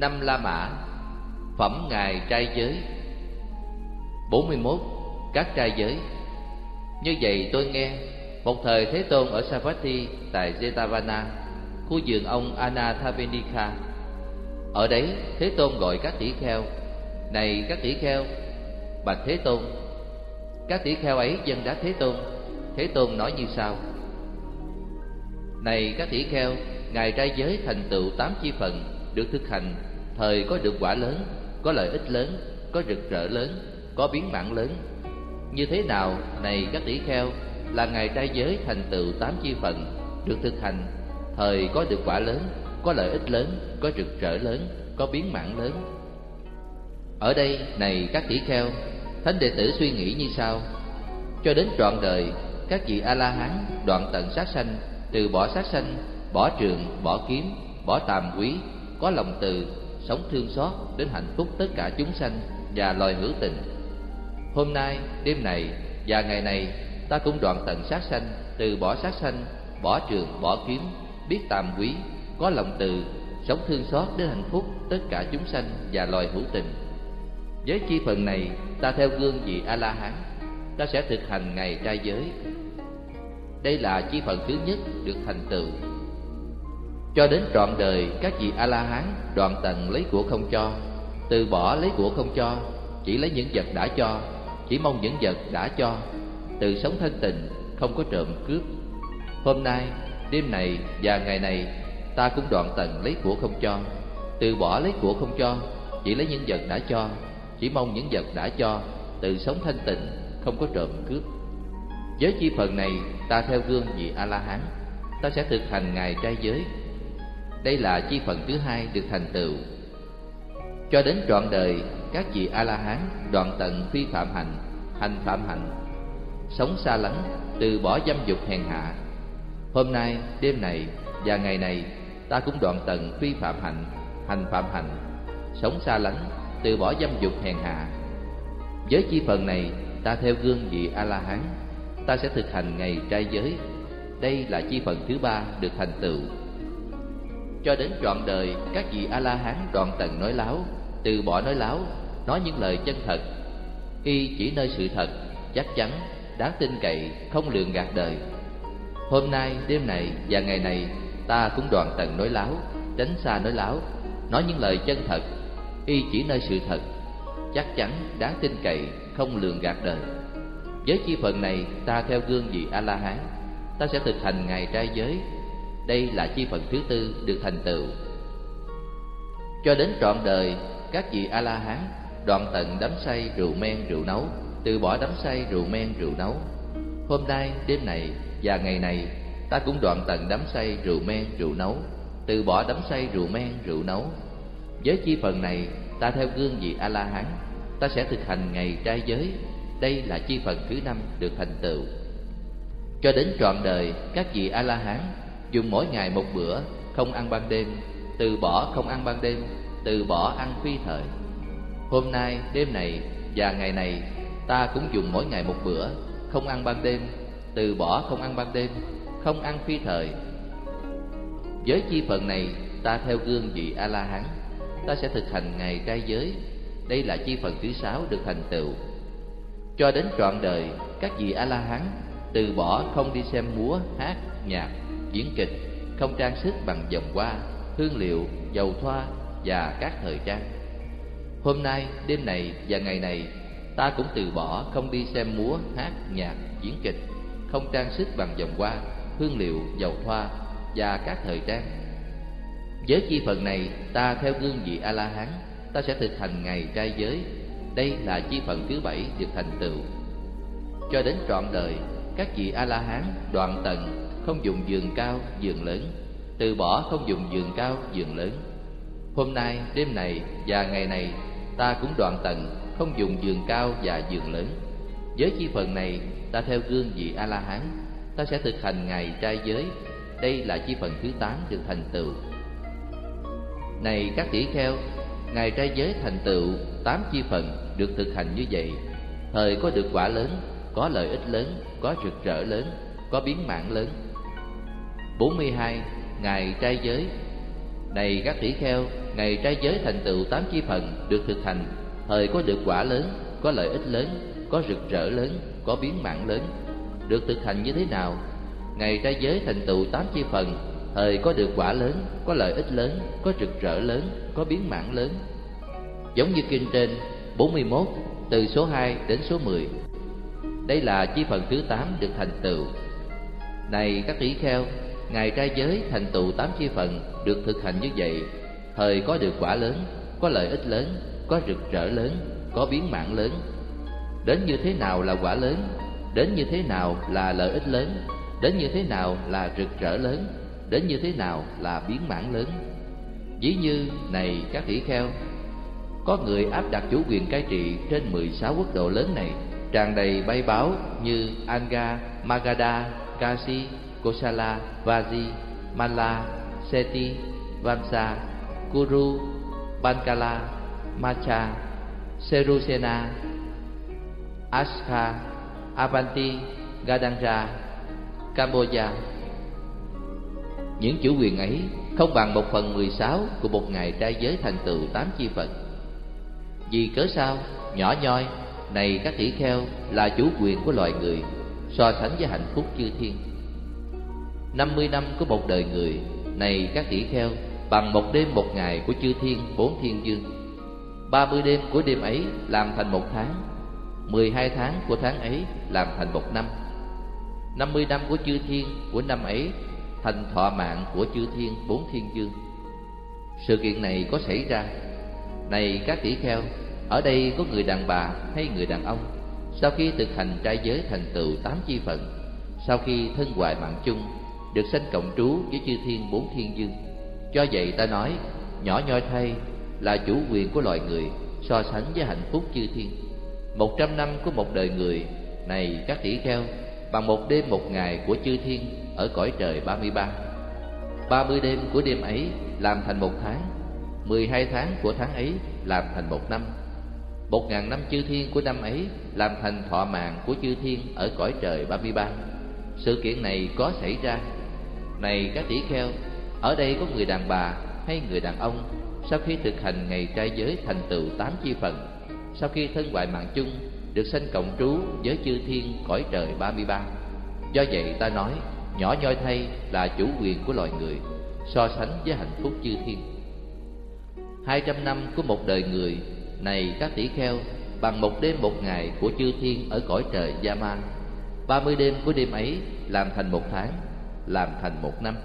Năm La Mã, Phẩm Ngài trai giới. 41. Các trai giới. Như vậy tôi nghe, Một thời Thế Tôn ở Savatthi Tại Jetavana, Khu vườn ông Anathavenika. Ở đấy, Thế Tôn gọi các tỷ kheo, Này các tỷ kheo Bạch Thế Tôn, Các tỷ kheo ấy dân đáp Thế Tôn. Thế Tôn nói như sau, Này các tỷ kheo, Ngài trai giới thành tựu tám chi phần Được thực hành Thời có được quả lớn Có lợi ích lớn Có rực rỡ lớn Có biến mạng lớn. Như thế nào này các tỷ kheo Là Ngài trai giới thành tựu tám chi phần Được thực hành. Thời có được quả lớn Có lợi ích lớn Có rực rỡ lớn Có biến mạng lớn. Ở đây này các tỷ kheo Thánh đệ tử suy nghĩ như sau. Cho đến trọn đời Các vị A-la-hán đoạn tận sát sanh Từ bỏ sát sanh Bỏ trường, bỏ kiếm, bỏ tàm quý Có lòng từ, sống thương xót Đến hạnh phúc tất cả chúng sanh Và loài hữu tình Hôm nay, đêm này và ngày này Ta cũng đoạn tận sát sanh Từ bỏ sát sanh, bỏ trường, bỏ kiếm Biết tàm quý, có lòng từ Sống thương xót đến hạnh phúc Tất cả chúng sanh và loài hữu tình với chi phần này, ta theo gương vị A-la-hán, ta sẽ thực hành ngày trai giới. Đây là chi phần thứ nhất được thành tựu. Cho đến trọn đời, các vị A-la-hán đoạn tận lấy của không cho, từ bỏ lấy của không cho, chỉ lấy những vật đã cho, chỉ mong những vật đã cho, từ sống thân tình, không có trộm cướp. Hôm nay, đêm này và ngày này, ta cũng đoạn tận lấy của không cho, từ bỏ lấy của không cho, chỉ lấy những vật đã cho, chỉ mong những vật đã cho. Từ sống thanh tịnh không có trộm cướp. Với chi phần này ta theo gương vị a la hán ta sẽ thực hành ngài trai giới đây là chi phần thứ hai được thành tựu. Cho đến trọn đời, các vị a la hán đoạn tận phi phạm hạnh, hành phạm hạnh, sống xa lánh từ bỏ dâm dục hèn hạ. Hôm nay, đêm này và ngày này, ta cũng đoạn tận phi phạm hạnh, hành phạm hạnh, sống xa lánh từ bỏ dâm dục hèn hạ. Với chi phần này, ta theo gương vị a la hán ta sẽ thực hành ngày trai giới. Đây là chi phần thứ ba được thành tựu cho đến trọn đời, các vị a la hán đoạn tận nói láo, từ bỏ nói láo, nói những lời chân thật. Y chỉ nơi sự thật, chắc chắn, đáng tin cậy, không lường gạt đời. Hôm nay, đêm này và ngày này, ta cũng đoạn tận nói láo, tránh xa nói láo, nói những lời chân thật. Y chỉ nơi sự thật, chắc chắn, đáng tin cậy, không lường gạt đời. Với chi phần này, ta theo gương vị a la hán ta sẽ thực hành ngày trai giới đây là chi phần thứ tư được thành tựu. Cho đến trọn đời, các vị a la hán đoạn tận đắm say rượu men rượu nấu, từ bỏ đắm say rượu men rượu nấu. Hôm nay, đêm này và ngày này, ta cũng đoạn tận đắm say rượu men rượu nấu, từ bỏ đắm say rượu men rượu nấu. Với chi phần này, ta theo gương vị a la hán ta sẽ thực hành ngày trai giới. Đây là chi phần thứ năm được thành tựu. Cho đến trọn đời, các vị a la hán dùng mỗi ngày một bữa không ăn ban đêm, từ bỏ không ăn ban đêm, từ bỏ ăn phi thời. Hôm nay, đêm này và ngày này, ta cũng dùng mỗi ngày một bữa không ăn ban đêm, từ bỏ không ăn ban đêm, không ăn phi thời. Với chi phần này, ta theo gương vị a la hán ta sẽ thực hành ngày trai giới. Đây là chi phần thứ sáu được thành tựu. Cho đến trọn đời, các vị a la hán từ bỏ không đi xem múa, hát, nhạc diễn kịch không trang sức bằng vòng hoa, hương liệu, dầu thoa và các thời trang. Hôm nay, đêm này và ngày này, ta cũng từ bỏ không đi xem múa, hát, nhạc diễn kịch. Không trang sức bằng vòng hoa, hương liệu, dầu thoa và các thời trang. Với chi phần này, ta theo gương vị a la hán ta sẽ thực hành ngày trai giới. Đây là chi phần thứ bảy được thành tựu. Cho đến trọn đời, các vị a la hán đoạn tận không dùng giường cao, giường lớn. Từ bỏ không dùng giường cao, giường lớn. Hôm nay, đêm này và ngày này, ta cũng đoạn tận không dùng giường cao và giường lớn. Với chi phần này, ta theo gương vị a la hán ta sẽ thực hành ngày trai giới. Đây là chi phần thứ tám được thành tựu. Này các tỷ kheo ngày trai giới thành tựu, tám chi phần được thực hành như vậy. Thời có được quả lớn, có lợi ích lớn, có rực rỡ lớn, có biến mạng lớn. 42. ngày trai giới Này các tỷ kheo, ngày trai giới thành tựu tám chi phần được thực hành, thời có được quả lớn, có lợi ích lớn, có rực rỡ lớn, có biến mạng lớn. Được thực hành như thế nào? Ngày trai giới thành tựu tám chi phần, thời có được quả lớn, có lợi ích lớn, có rực rỡ lớn, có biến mạng lớn. Giống như kinh trên 41 từ số 2 đến số 10. Đây là chi phần thứ 8 được thành tựu. Này các tỷ kheo, ngài trai giới thành tựu tám chi phần được thực hành như vậy, thời có được quả lớn, có lợi ích lớn, có rực rỡ lớn, có biến mạng lớn. Đến như thế nào là quả lớn, đến như thế nào là lợi ích lớn, đến như thế nào là rực rỡ lớn, đến như thế nào là biến mãn lớn. Ví như này các tỷ kheo, có người áp đặt chủ quyền cai trị trên 16 quốc độ lớn này, tràn đầy bay báo như Anga, Magadha, Kasi, Kosala, Vaji, Mala, Seti, Vamsa, Kuru, Bankala, Macha, Serusena, Ashka, Avanti, Gadanga, Cambodia. Những chủ quyền ấy không bằng một phần mười sáu của một ngày trai giới thành tựu tám chi phận. Vì cớ sao, nhỏ nhoi, này các tỷ kheo là chủ quyền của loài người, so sánh với hạnh phúc chư thiên năm mươi năm của một đời người, này các tỷ kheo, bằng một đêm một ngày của chư thiên bốn thiên dương. ba mươi đêm của đêm ấy làm thành một tháng, mười hai tháng của tháng ấy làm thành một năm. năm mươi năm của chư thiên của năm ấy thành thọ mạng của chư thiên bốn thiên dương. Sự kiện này có xảy ra này các tỷ kheo, ở đây có người đàn bà hay người đàn ông Sau khi thực hành trai giới thành tựu tám chi phận Sau khi thân hoài mạng chung được sanh cộng trú với chư thiên bốn thiên dương. Cho vậy ta nói, Nhỏ nhoi thay là chủ quyền của loài người, So sánh với hạnh phúc chư thiên. Một trăm năm của một đời người Này các tỷ kheo, Bằng một đêm một ngày của chư thiên Ở cõi trời ba mươi ba. Ba mươi đêm của đêm ấy Làm thành một tháng, mười hai tháng của tháng ấy làm thành một năm. Một ngàn năm chư thiên của năm ấy làm thành thọ mạng của chư thiên ở cõi trời ba mươi ba. Sự kiện này có xảy ra này các tỷ kheo, ở đây có người đàn bà hay người đàn ông, sau khi thực hành ngày trai giới thành tựu tám chi phần, sau khi thân hoại mạng chung, được sanh cộng trú với chư thiên cõi trời ba mươi ba. Do vậy ta nói, nhỏ nhoi thay là chủ quyền của loài người, so sánh với hạnh phúc chư thiên. Hai trăm năm của một đời người, này các tỷ kheo, bằng một đêm một ngày của chư thiên ở cõi trời Yama, ba mươi đêm của đêm ấy làm thành một tháng làm thành một năm.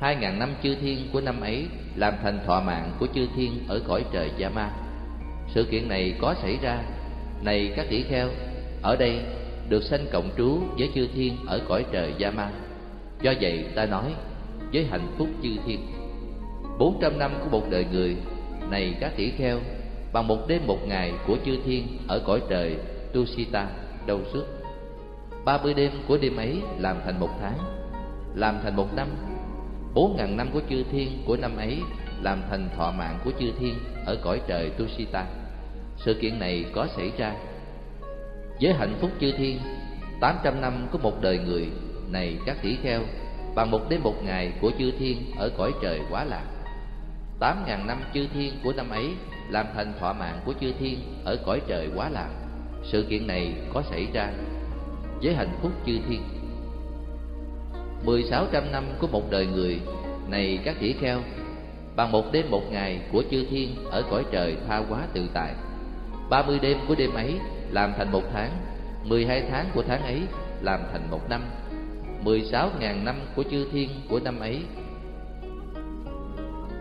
Hai ngàn năm chư thiên của năm ấy làm thành thọ mạng của chư thiên ở cõi trời Yama. Sự kiện này có xảy ra. Này các tỷ kheo, ở đây được sanh cộng trú với chư thiên ở cõi trời Yama. Do vậy ta nói với hạnh phúc chư thiên, bốn trăm năm của một đời người, này các tỷ kheo, bằng một đêm một ngày của chư thiên ở cõi trời Tusita đâu suốt ba mươi đêm của đêm ấy làm thành một tháng làm thành một năm. Bốn ngàn năm của chư thiên của năm ấy làm thành thọ mạng của chư thiên ở cõi trời Tusita. Sự kiện này có xảy ra. Với hạnh phúc chư thiên, tám trăm năm của một đời người này các tỷ kheo bằng một đêm một ngày của chư thiên ở cõi trời quá lạc. Tám ngàn năm chư thiên của năm ấy làm thành thọ mạng của chư thiên ở cõi trời quá lạc. Sự kiện này có xảy ra. Với hạnh phúc chư thiên mười sáu trăm năm của một đời người. Này các tỷ kheo, bằng một đêm một ngày của chư thiên ở cõi trời tha quá tự tại, ba mươi đêm của đêm ấy làm thành một tháng, mười hai tháng của tháng ấy làm thành một năm, mười sáu ngàn năm của chư thiên của năm ấy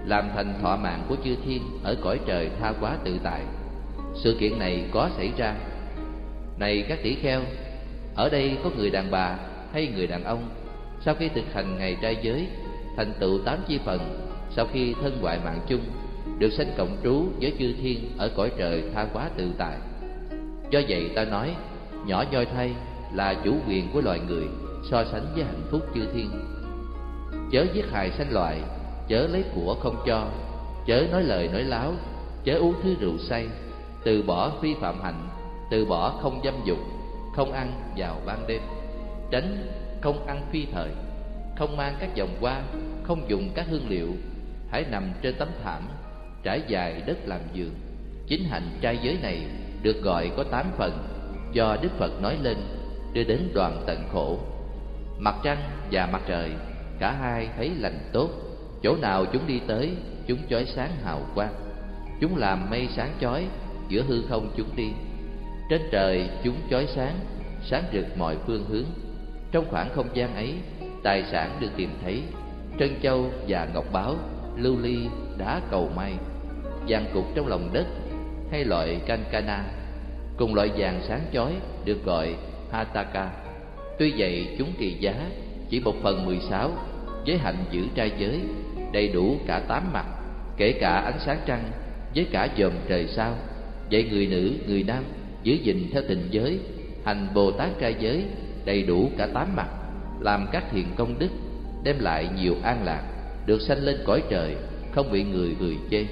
làm thành thọ mạng của chư thiên ở cõi trời tha quá tự tại. Sự kiện này có xảy ra. Này các tỷ kheo, ở đây có người đàn bà hay người đàn ông? Sau khi thực hành ngày trai giới, thành tựu tám chi phần, sau khi thân hoại mạng chung, được sanh cộng trú với chư thiên ở cõi trời tha quá tự tại. Do vậy ta nói, nhỏ nhoi thay là chủ quyền của loài người, so sánh với hạnh phúc chư thiên. Chớ giết hại sanh loại, chớ lấy của không cho, chớ nói lời nói láo, chớ uống thứ rượu say, từ bỏ phi phạm hạnh, từ bỏ không dâm dục, không ăn vào ban đêm. Tránh không ăn phi thời, không mang các dòng hoa, không dùng các hương liệu. Hãy nằm trên tấm thảm, trải dài đất làm giường. Chính hành trai giới này được gọi có tám phần, do đức phật nói lên, đưa đến đoàn tận khổ. Mặt trăng và mặt trời, cả hai thấy lành tốt. Chỗ nào chúng đi tới, chúng chói sáng hào quang. Chúng làm mây sáng chói, giữa hư không chúng đi. Trên trời chúng chói sáng sáng rực mọi phương hướng trong khoảng không gian ấy, tài sản được tìm thấy, trân châu và ngọc báo, lưu ly đá cầu may. Vàng cục trong lòng đất hay loại cancana cùng loại vàng sáng chói được gọi hataka. Tuy vậy, chúng trị giá chỉ một phần mười sáu với hạnh giữ trai giới, đầy đủ cả tám mặt, kể cả ánh sáng trăng với cả dòm trời sao. Vậy người nữ, người nam, giữ gìn theo tình giới, hành bồ tát trai giới đầy đủ cả tám mặt, làm các thiện công đức, đem lại nhiều an lạc, được sanh lên cõi trời, không bị người người chê.